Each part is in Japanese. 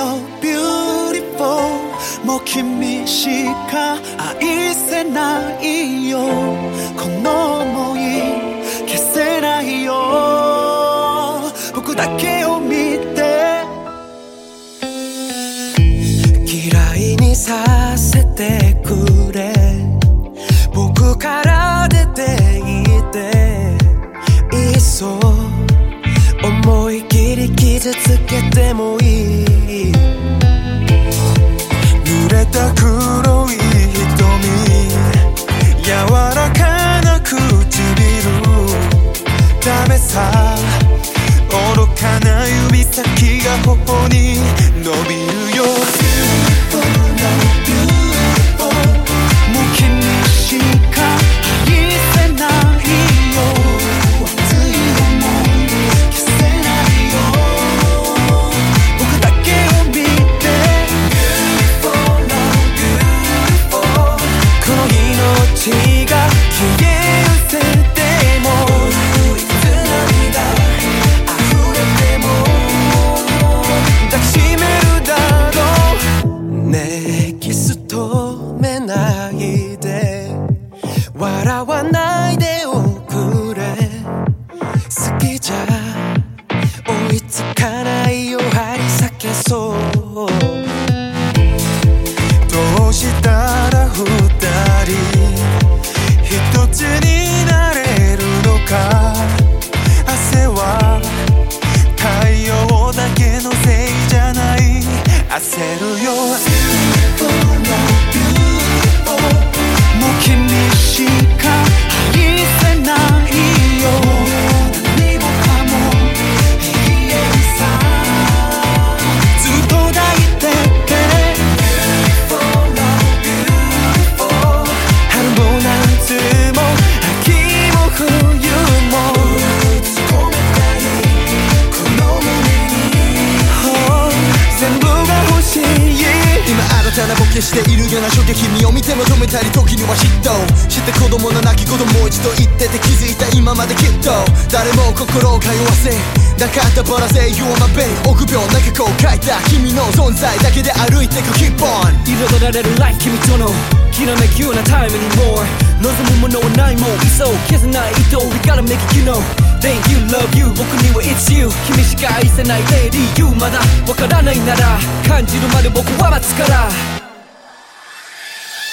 の beautiful もう君しか愛せないよ。この想い消せないよ。僕だけを見て。嫌いにさせてくれ傷つけてもいい濡れた黒い瞳柔らかな唇ダメさ愚かな指先が頬に伸びる命が消え失せてもいつ涙溢れても抱きしめるだろうねえキス止めないで笑わないでおくれ好きじゃ追いつかないよ張り裂けそうどうしたたなボケしているような衝撃身を見ても止めたり時には嫉妬して子供の泣き言もう一度言ってて気づいた今まできっと誰も心を通わせ。なかったバラせ You are my babe 臆病な過去を書いた君の存在だけで歩いてく。Keep on 彩られる life 君との。きらめくような time anymore 望むものはないもんいっそ消せない。糸 We gotta make it you know Then you love you. 僕には it's you. 君しか愛せない lady you まだわからないなら感じるまで僕は待つから。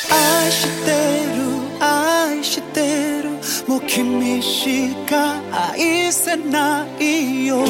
愛してる愛してる。もう君しか愛せないよ。